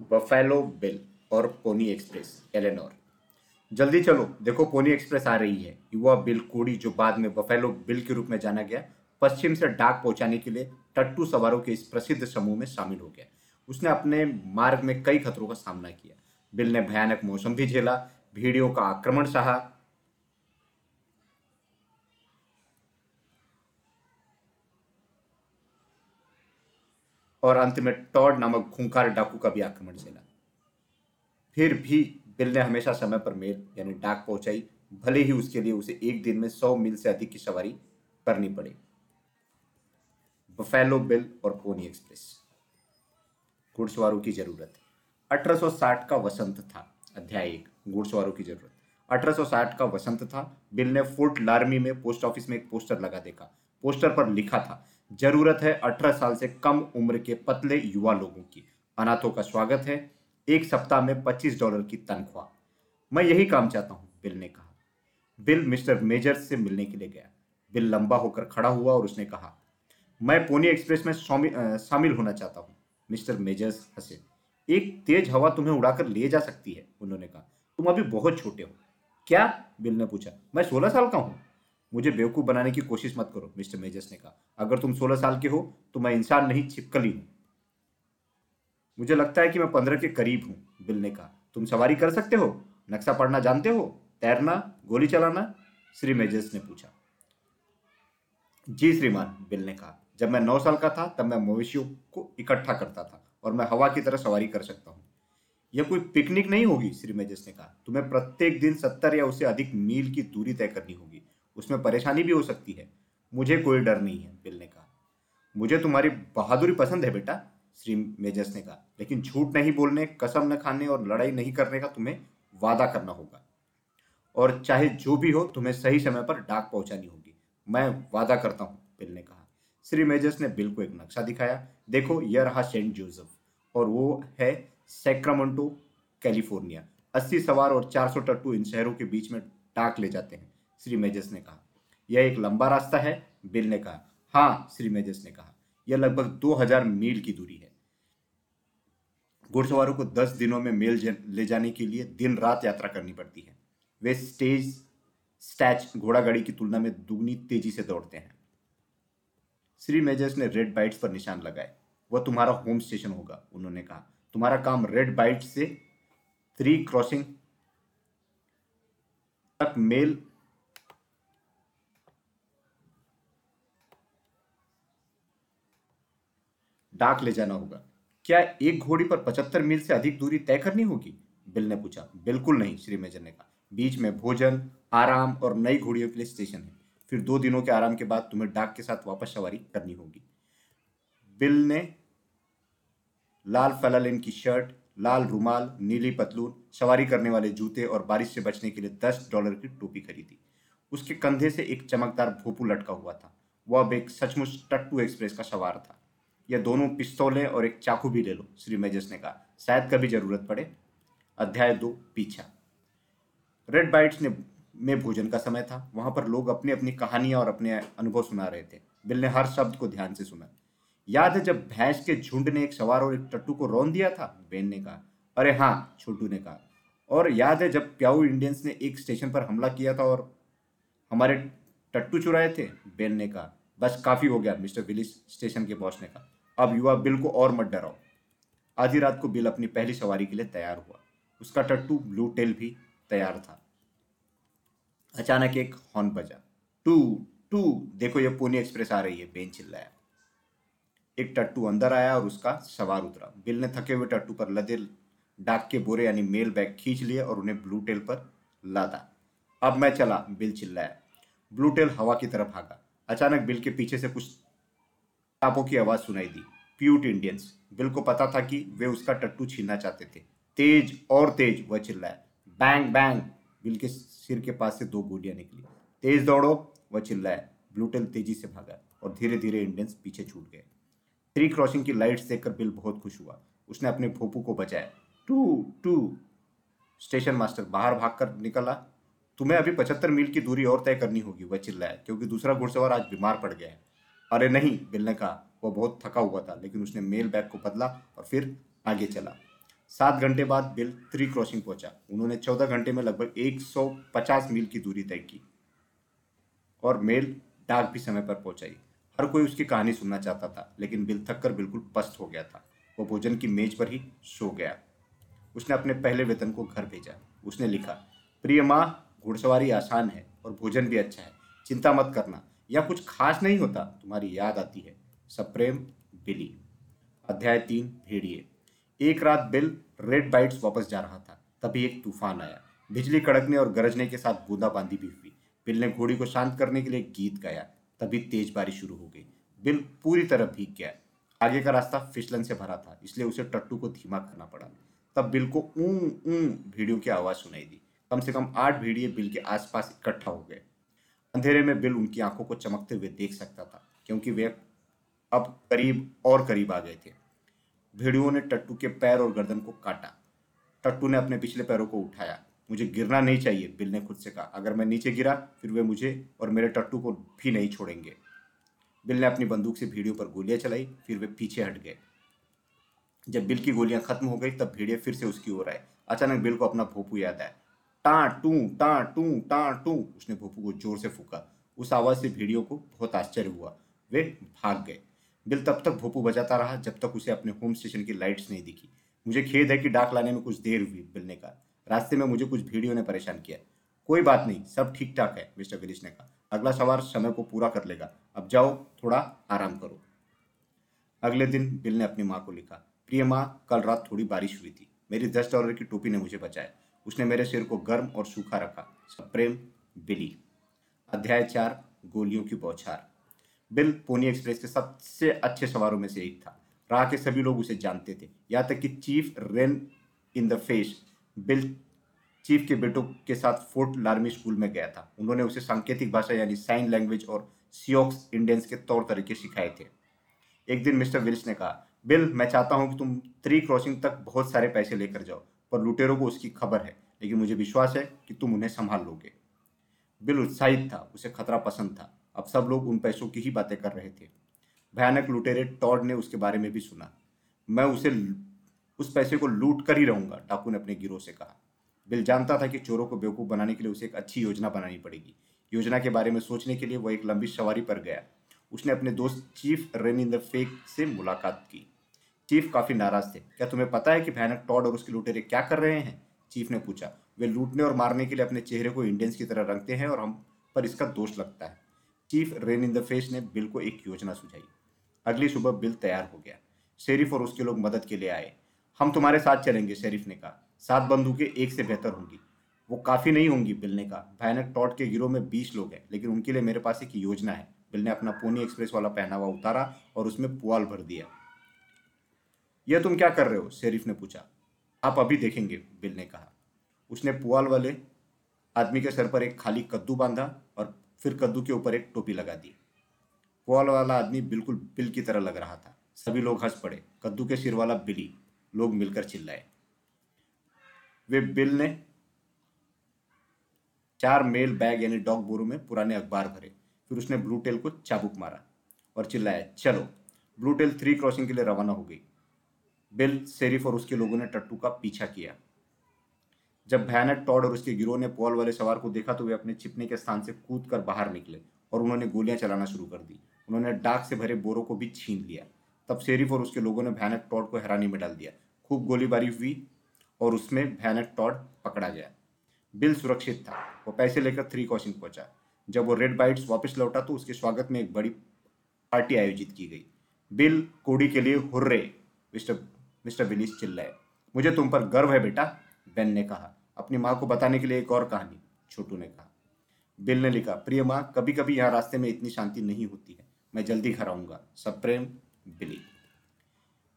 Buffalo Bill और Pony Express Eleanor जल्दी चलो, देखो पोनी एक्सप्रेस आ रही है। युवा बिल कोड़ी जो बाद में बफेलो बिल के रूप में जाना गया, पश्चिम से डाक पहुँचाने के लिए टट्टू सवारों के इस प्रसिद्ध समूह में शामिल हो गया। उसने अपने मार्ग में कई खतरों का सामना किया। बिल ने भयानक मौसम भी झेला, भीड़ियों का आक्रमण सहा और अंत में टॉड नामक खूंखार डाकू का भी आक्रमण झेला। फिर भी बिल ने हमेशा समय पर मेल, यानी डाक पहुंचाई। भले ही उसके लिए उसे एक दिन में सौ मील से अधिक की सवारी करनी पड़े। बफेलो बिल और पोनी एक्सप्रेस। घुड़सवारों की ज़रूरत। 1860 का वसंत था। अध्याय एक, घुड़सवारों की ज़रूरत। 1860 का वसंत था। बिल ने फोर्ट लार्मी में पोस्ट ऑफ़िस में एक पोस्टर लगा देखा। पोस्टर पर लिखा था ज़रूरत है 18 साल से कम उम्र के पतले युवा लोगों की। अनाथों का स्वागत है। एक सप्ताह में 25 डॉलर की तनख्वाह। मैं यही काम चाहता हूँ, बिल ने कहा। बिल मिस्टर मेजर से मिलने के लिए गया। बिल लंबा होकर खड़ा हुआ और उसने कहा, मैं पोनी एक्सप्रेस में शामिल होना चाहता हूँ। मिस्टर मेजर्स हंसे। एक तेज हवा तुम्हें उड़ाकर ले जा सकती है, उन्होंने कहा। तुम अभी बहुत छोटे हो। क्या? बिल ने पूछा। मैं सोलह साल का हूँ। मुझे बेवकूफ़ बनाने की कोशिश मत करो, मिस्टर मेजर्स ने कहा। अगर तुम सोलह साल के हो तो मैं इंसान नहीं, छिपकली हूँ। मुझे लगता है कि मैं पंद्रह के करीब हूँ, बिल ने कहा। तुम सवारी कर सकते हो? नक्शा पढ़ना जानते हो? तैरना, गोली चलाना? श्री मेजर्स ने पूछा। जी, श्रीमान, बिल ने कहा। जब मैं नौ साल का था, तब मैं मवेशियों को इकट्ठा करता था और मैं हवा की तरह सवारी कर सकता हूँ। यह कोई पिकनिक नहीं होगी, श्री मेजर्स ने कहा। तुम्हें प्रत्येक दिन सत्तर या उससे अधिक मील की दूरी तय करनी होगी। उसमें परेशानी भी हो सकती है। मुझे कोई डर नहीं है, बिल ने कहा। मुझे तुम्हारी बहादुरी पसंद है बेटा, श्री मेजर्स ने कहा। लेकिन झूठ नहीं बोलने, कसम न खाने और लड़ाई नहीं करने का तुम्हें वादा करना होगा। और चाहे जो भी हो, तुम्हें सही समय पर डाक पहुंचानी होगी। मैं वादा करता हूँ, बिल ने कहा। श्री मेजर्स ने बिल को एक नक्शा दिखाया। देखो, यह रहा सेंट जोसेफ और वो है सेक्रामेंटो, कैलिफ़ोर्निया। अस्सी सवार और 400 टट्टू इन शहरों के बीच में डाक ले जाते हैं। श्री मेजस ने कहा। यह एक लंबा रास्ता है, बिल ने कहा। हाँ श्री मेजस ने कहा। यह लगभग 2000 मील की दूरी है। घुड़सवारों को 10 दिनों में मेल ले जाने के लिए दिन रात यात्रा करनी पड़ती है। वे स्टेज, स्टैच घोड़ा गाड़ी की तुलना में दुगनी तेज़ी से दौड़ते हैं। श्री मेजर्स ने रेड बाइट्स पर निशान लगाए। वह तुम्हारा होम स्टेशन होगा, उन्होंने कहा। तुम्हारा काम रेड बाइट से थ्री क्रॉसिंग तक मेल डाक ले जाना होगा। क्या एक घोड़ी पर पचहत्तर मील से अधिक दूरी तय करनी होगी? बिल ने पूछा। बिल्कुल नहीं, श्री मेजर ने कहा। बीच में भोजन, आराम और नई घोड़ियों के लिए स्टेशन है। फिर दो दिनों के आराम के बाद तुम्हें डाक के साथ वापस सवारी करनी होगी। बिल ने लाल फलालिन की शर्ट, लाल रुमाल, नीली पतलून, सवारी करने वाले जूते और बारिश से बचने के लिए दस डॉलर की टोपी खरीदी। उसके कंधे से एक चमकदार भोपू लटका हुआ था। वह अब एक सचमुच टट्टू एक्सप्रेस का सवार था। यह दोनों पिस्तौलें और एक चाकू भी ले लो, श्री मेजस ने कहा। शायद कभी ज़रूरत पड़े। अध्याय दो, पीछा। रेड बाइट्स ने में भोजन का समय था। वहाँ पर लोग अपनी अपनी कहानियाँ और अपने अनुभव सुना रहे थे। बिल ने हर शब्द को ध्यान से सुना। याद है जब भैंस के झुंड ने एक सवार और एक टट्टू को रौन दिया था? बेन ने कहा। अरे हाँ छोटू ने कहा। और याद है जब प्याऊ इंडियंस ने एक स्टेशन पर हमला किया था और हमारे टट्टू चुराए थे? बेन ने कहा। बस काफ़ी हो गया, मिस्टर विलिस, स्टेशन के बॉस ने कहा। अब युवा बिल को और मत डराओ। आधी रात को बिल अपनी पहली सवारी के लिए तैयार हुआ। उसका टट्टू ब्लू टेल भी तैयार था। अचानक एक हॉर्न बजा। टू टू, देखो ये पुणे एक्सप्रेस आ रही है, बेन चिल्लाया। एक टट्टू अंदर आया और उसका सवार उतरा। बिल ने थके हुए टट्टू पर लदे डाक के बोरे यानी मेल बैग खींच लिए और उन्हें ब्लू टेल पर लादा। अब मैं चला, बिल चिल्लाया। ब्लू टेल हवा की तरफ़ भागा। अचानक बिल के पीछे से कुछ टापों की आवाज़ सुनाई दी। प्यूट इंडियंस बिल को पता था कि वे उसका टट्टू छीनना चाहते थे। तेज और तेज वह चिल्लाया। बैंग बैंग बिल के सिर के पास से दो गोलियाँ निकली। तेज दौड़ो, वह चिल्लाया। ब्लूटेल तेज़ी से भागा और धीरे धीरे इंडियंस पीछे छूट गए। ट्री क्रॉसिंग की लाइट्स देखकर बिल बहुत खुश हुआ। उसने अपने भोपू को बचाया। टू टू स्टेशन मास्टर बाहर भागकर निकला। तुम्हें अभी पचहत्तर मील की दूरी और तय करनी होगी, वह चिल्लाया, क्योंकि दूसरा घुड़सवार आज बीमार पड़ गया है। अरे नहीं बिल ने कहा वह बहुत थका हुआ था, लेकिन उसने मेल बैग को बदला और फिर आगे चला। सात घंटे बाद बिल थ्री क्रॉसिंग पहुँचा। उन्होंने चौदह घंटे में लगभग 150 मील की दूरी तय की और मेल डाक भी समय पर पहुंचाई। हर कोई उसकी कहानी सुनना चाहता था, लेकिन बिल थक कर बिल्कुल पस्त हो गया था। वो भोजन की मेज पर ही सो गया। उसने अपने पहले वेतन को घर भेजा। उसने लिखा प्रिय माँ घुड़सवारी आसान है और भोजन भी अच्छा है। चिंता मत करना। या कुछ खास नहीं होता, तुम्हारी याद आती है। सप्रेम बिली। अध्याय तीन, भेड़िए। एक रात बिल रेड बाइट्स वापस जा रहा था। तभी एक तूफ़ान आया। बिजली कड़कने और गरजने के साथ बूंदाबांदी भी हुई। बिल ने घोड़ी को शांत करने के लिए गीत गाया। तभी तेज बारिश शुरू हो गई। बिल पूरी तरह भीग गया। आगे का रास्ता फिसलन से भरा था, इसलिए उसे टट्टू को धीमा करना पड़ा। तब बिल को ऊ ऊ भेड़ियों की आवाज़ सुनाई दी। कम से कम आठ भेड़िए बिल के आसपास इकट्ठा हो गए। अंधेरे में बिल उनकी आँखों को चमकते हुए देख सकता था, क्योंकि वे अब करीब, और करीब आ गए थे। भेड़ियों ने टट्टू के पैर और गर्दन को काटा। टट्टू ने अपने पिछले पैरों को उठाया। मुझे गिरना नहीं चाहिए, बिल ने खुद से कहा। अगर मैं नीचे गिरा, फिर वे मुझे और मेरे टट्टू को भी नहीं छोड़ेंगे। बिल ने अपनी बंदूक से भेड़ियों पर गोलियाँ चलाई, फिर वे पीछे हट गए। जब बिल की गोलियाँ खत्म हो गई, तब भेड़िया फिर से उसकी ओर आए। अचानक बिल को अपना भोपू याद आया। टा टू टा टू टा टू, उसने भोपू को ज़ोर से फूका। उस आवाज़ से भेड़ियों को बहुत आश्चर्य हुआ। वे भाग गए। बिल तब तक भोपू बजाता रहा जब तक उसे अपने होम स्टेशन की लाइट्स नहीं दिखी। मुझे खेद है कि डाक लाने में कुछ देर हुई बिल ने कहा। रास्ते में मुझे कुछ भेड़ियों ने परेशान किया। कोई बात नहीं, सब ठीक ठाक है, मिस्टर विलिस ने कहा। अगला सवार समय को पूरा कर लेगा। अब जाओ, थोड़ा आराम करो। अगले दिन बिल ने अपनी माँ को लिखा, प्रिय माँ, कल रात थोड़ी बारिश हुई थी। मेरी दस डॉलर की टोपी ने मुझे बचाया। उसने मेरे सिर को गर्म और सूखा रखा। प्रेम बिली। अध्याय चार, गोलियों की बौछार। बिल पोनी एक्सप्रेस के सबसे अच्छे सवारों में से एक था। राह के सभी लोग उसे जानते थे। यहाँ तक कि Chief Rain in the Face, Bill Chief के बेटों के साथ फोर्ट लार्मी स्कूल में गया था। उन्होंने उसे सांकेतिक भाषा यानी साइन लैंग्वेज और सियोक्स इंडियंस के तौर तरीके सिखाए थे। एक दिन मिस्टर विल्स ने कहा, बिल, मैं चाहता हूँ कि तुम थ्री क्रॉसिंग तक बहुत सारे पैसे लेकर जाओ। पर लुटेरों को उसकी खबर है, लेकिन मुझे विश्वास है कि तुम उन्हें संभाल लोगे। बिल उत्साहित था, उसे खतरा पसंद था। अब सब लोग उन पैसों की ही बातें कर रहे थे। भयानक लुटेरे टॉड ने उसके बारे में भी सुना। मैं उसे उस पैसे को लूट कर ही रहूँगा टाकू ने अपने गिरोह से कहा। बिल जानता था कि चोरों को बेवकूफ़ बनाने के लिए उसे एक अच्छी योजना बनानी पड़ेगी। योजना के बारे में सोचने के लिए वह एक लंबी सवारी पर गया। उसने अपने दोस्त Chief Rain in the Face से मुलाकात की। चीफ काफ़ी नाराज़ थे। क्या तुम्हें पता है कि भयानक टॉड और उसके लुटेरे क्या कर रहे हैं? चीफ ने पूछा। वे लूटने और मारने के लिए अपने चेहरे को इंडियंस की तरह रंगते हैं और हम पर इसका दोष लगता है। Chief Rain in the Face ने बिल को एक योजना सुझाई। अगली सुबह बिल तैयार हो गया। शेरिफ और उसके लोग मदद के लिए आए। हम तुम्हारे साथ चलेंगे, शेरिफ ने कहा। सात बंदूकें एक से बेहतर होंगी। वो काफ़ी नहीं होंगी, बिल ने कहा। भयानक टॉट के गिरोह में बीस लोग हैं, लेकिन उनके लिए मेरे पास एक योजना है। बिल ने अपना पोनी एक्सप्रेस वाला पहनावा उतारा और उसमें पुआल भर दिया। यह तुम क्या कर रहे हो? शेरिफ ने पूछा। आप अभी देखेंगे, बिल ने कहा। उसने पुआल वाले आदमी के सर पर एक खाली कद्दू बांधा और फिर कद्दू के ऊपर एक टोपी लगा दी। पुआल वाला आदमी बिल्कुल बिल की तरह लग रहा था। सभी लोग हंस पड़े। कद्दू के सिर वाला बिली, लोग मिलकर चिल्लाए। वे बिल ने चार मेल बैग यानी डॉग बोरो में पुराने अखबार भरे। फिर उसने ब्लू टेल को चाबुक मारा और चिल्लाया, चलो, ब्लू टेल थ्री क्रॉसिंग के लिए रवाना हो गई। बिल शेरिफ और उसके लोगों ने टट्टू का पीछा किया। जब भयानक टॉड और उसके गिरोह ने पॉल वाले सवार को देखा तो वे अपने छिपने के स्थान से कूद कर बाहर निकले और उन्होंने गोलियाँ चलाना शुरू कर दी। उन्होंने डाक से भरे बोरों को भी छीन लिया। तब शेरिफ और उसके लोगों ने भयानक टॉड को हैरानी में डाल दिया। खूब गोलीबारी हुई और उसमें भयानक टॉड पकड़ा गया। बिल सुरक्षित था। वो पैसे लेकर थ्री क्रॉसिंग पहुँचा। जब वो रेड बाइट्स वापस लौटा तो उसके स्वागत में एक बड़ी पार्टी आयोजित की गई। बिल कोडी के लिए हुर्रे, मिस्टर मिस्टर विलिस चिल्लाए। मुझे तुम पर गर्व है बेटा, बेन ने कहा। अपनी माँ को बताने के लिए एक और कहानी, छोटू ने कहा। बिल ने लिखा, प्रिय माँ कभी कभी यहाँ रास्ते में इतनी शांति नहीं होती है। मैं जल्दी घर आऊँगा। सब प्रेम बिली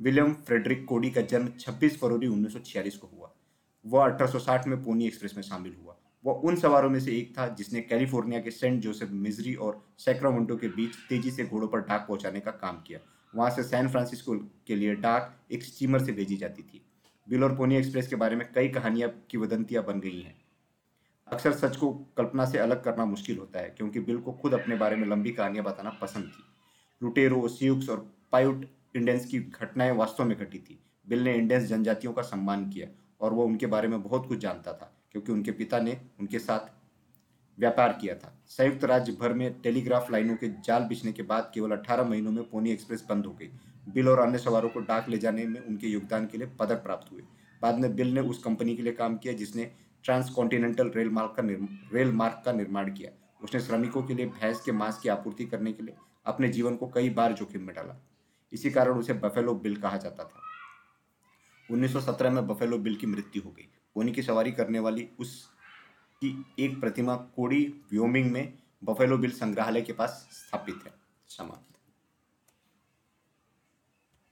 विलियम फ्रेडरिक कोडी का जन्म 26 फरवरी 1946 को हुआ। वह 1860 में पोनी एक्सप्रेस में शामिल हुआ। वह उन सवारों में से एक था जिसने कैलिफ़ोर्निया के सेंट जोसेफ, मिजरी और सैक्रामेंटो के बीच तेज़ी से घोड़ों पर डाक पहुँचाने का काम किया। वहाँ से सैन फ्रांसिस्को के लिए डाक एक स्टीमर से भेजी जाती थी। बिल और पोनी एक्सप्रेस के बारे में कई कहानियाँ की वदंतियाँ बन गई हैं। अक्सर सच को कल्पना से अलग करना मुश्किल होता है, क्योंकि बिल को खुद अपने बारे में लंबी कहानियाँ बताना पसंद थी। लुटेरो सियुक्स और पायुट इंडियंस की घटनाएँ वास्तव में घटी थी। बिल ने इंडियंस जनजातियों का सम्मान किया और वो उनके बारे में बहुत कुछ जानता था, क्योंकि उनके पिता ने उनके साथ व्यापार किया था। संयुक्त राज्य भर में टेलीग्राफ लाइनों के जाल बिछने के बाद केवल 18 महीनों में पोनी एक्सप्रेस बंद हो गई। बिल और अन्य सवारों को डाक ले जाने में उनके योगदान के लिए पदक प्राप्त हुए। बाद में बिल ने उस कंपनी के लिए काम किया जिसने ट्रांस कॉन्टिनेंटल रेल मार्ग का रेल मार्ग का निर्माण किया। उसने श्रमिकों के लिए भैंस के मांस की आपूर्ति करने के लिए अपने जीवन को कई बार जोखिम में डाला। इसी कारण उसे बफेलो बिल कहा जाता था। 1917 में बफेलो बिल की मृत्यु हो गई। पोनी की सवारी करने वाली उस की एक प्रतिमा कोडी व्योमिंग में बफेलो बिल संग्रहालय के पास स्थापित है। समाप्त